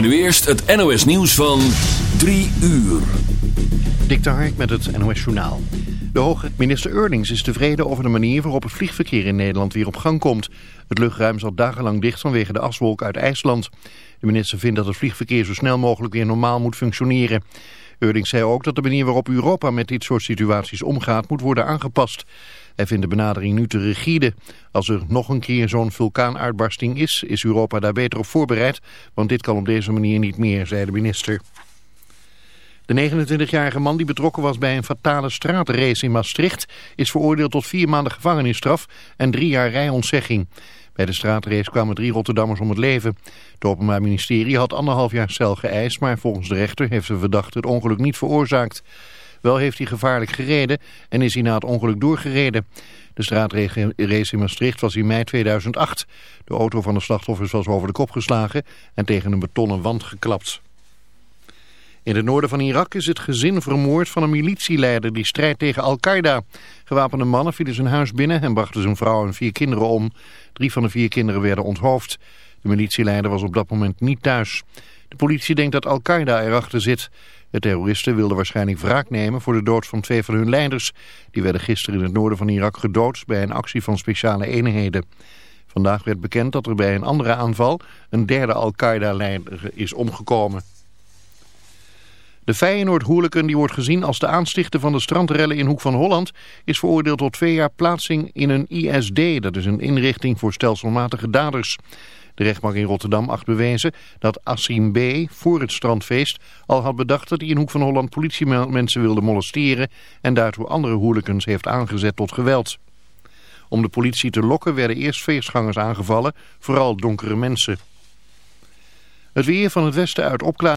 Nu eerst het NOS nieuws van 3 uur. Dik Hark met het NOS Journaal. De hoge minister Eurlings is tevreden over de manier waarop het vliegverkeer in Nederland weer op gang komt. Het luchtruim zat dagenlang dicht vanwege de aswolk uit IJsland. De minister vindt dat het vliegverkeer zo snel mogelijk weer normaal moet functioneren. Eurlings zei ook dat de manier waarop Europa met dit soort situaties omgaat moet worden aangepast. Hij vindt de benadering nu te rigide. Als er nog een keer zo'n vulkaanuitbarsting is, is Europa daar beter op voorbereid, want dit kan op deze manier niet meer, zei de minister. De 29-jarige man die betrokken was bij een fatale straatrace in Maastricht is veroordeeld tot vier maanden gevangenisstraf en drie jaar rijontzegging. Bij de straatrace kwamen drie Rotterdammers om het leven. Het Openbaar Ministerie had anderhalf jaar cel geëist, maar volgens de rechter heeft de verdachte het ongeluk niet veroorzaakt. Wel heeft hij gevaarlijk gereden en is hij na het ongeluk doorgereden. De straatrace in Maastricht was in mei 2008. De auto van de slachtoffers was over de kop geslagen en tegen een betonnen wand geklapt. In het noorden van Irak is het gezin vermoord van een militieleider die strijdt tegen Al-Qaeda. Gewapende mannen vielen zijn huis binnen en brachten zijn vrouw en vier kinderen om. Drie van de vier kinderen werden onthoofd. De militieleider was op dat moment niet thuis. De politie denkt dat Al-Qaeda erachter zit. De terroristen wilden waarschijnlijk wraak nemen voor de dood van twee van hun leiders. Die werden gisteren in het noorden van Irak gedood bij een actie van speciale eenheden. Vandaag werd bekend dat er bij een andere aanval een derde Al-Qaeda-leider is omgekomen. De Feyenoord-hooligan die wordt gezien als de aanstichter van de strandrellen in Hoek van Holland... is veroordeeld tot twee jaar plaatsing in een ISD, dat is een inrichting voor stelselmatige daders. De rechtbank in Rotterdam acht bewezen dat Assim B. voor het strandfeest al had bedacht dat hij in Hoek van Holland politiemensen wilde molesteren... en daartoe andere hooligans heeft aangezet tot geweld. Om de politie te lokken werden eerst feestgangers aangevallen, vooral donkere mensen. Het weer van het westen uit opklaar.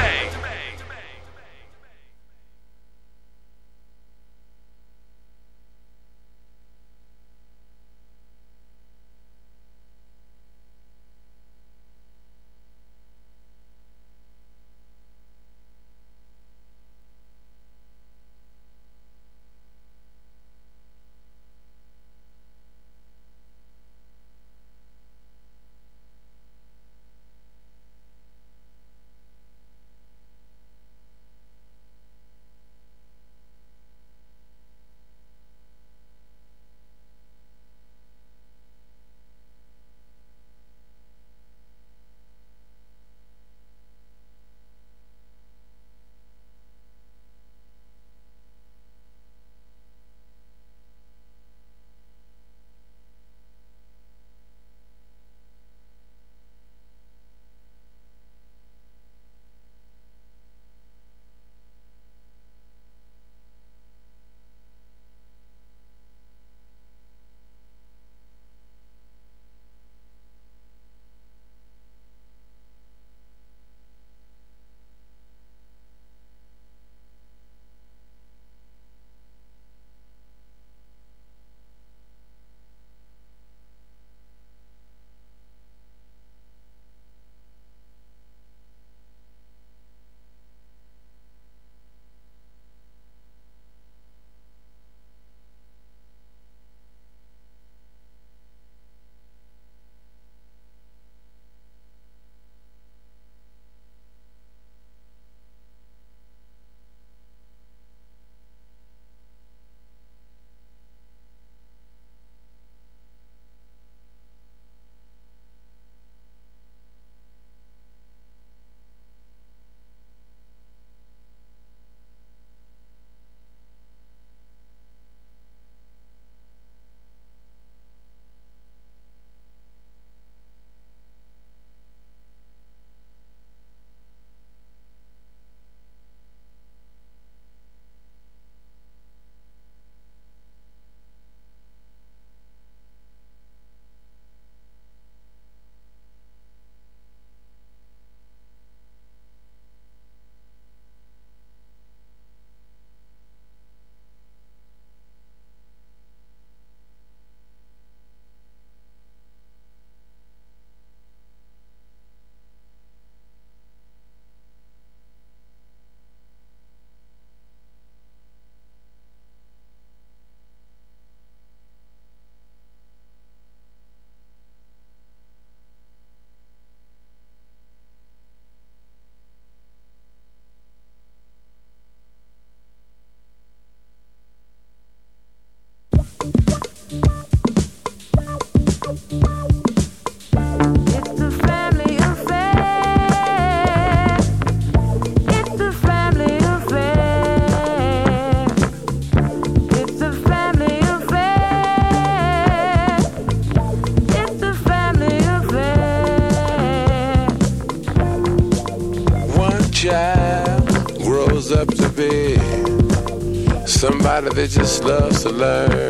somebody that just loves to learn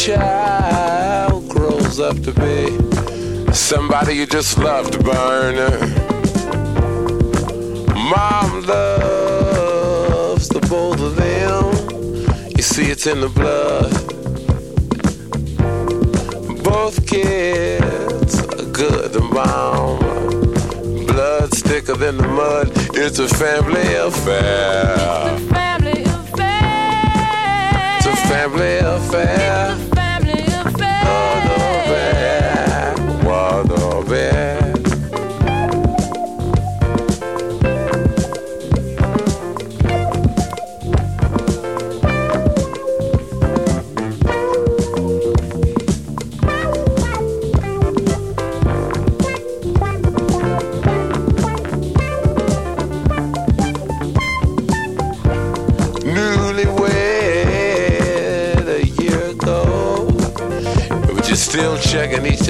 child grows up to be somebody you just love to burn. Mom loves the both of them. You see, it's in the blood. Both kids are good and mom. Blood's thicker than the mud. It's a family affair. It's a Family affair. It's a family affair.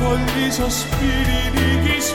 κολλήσω σπίτι της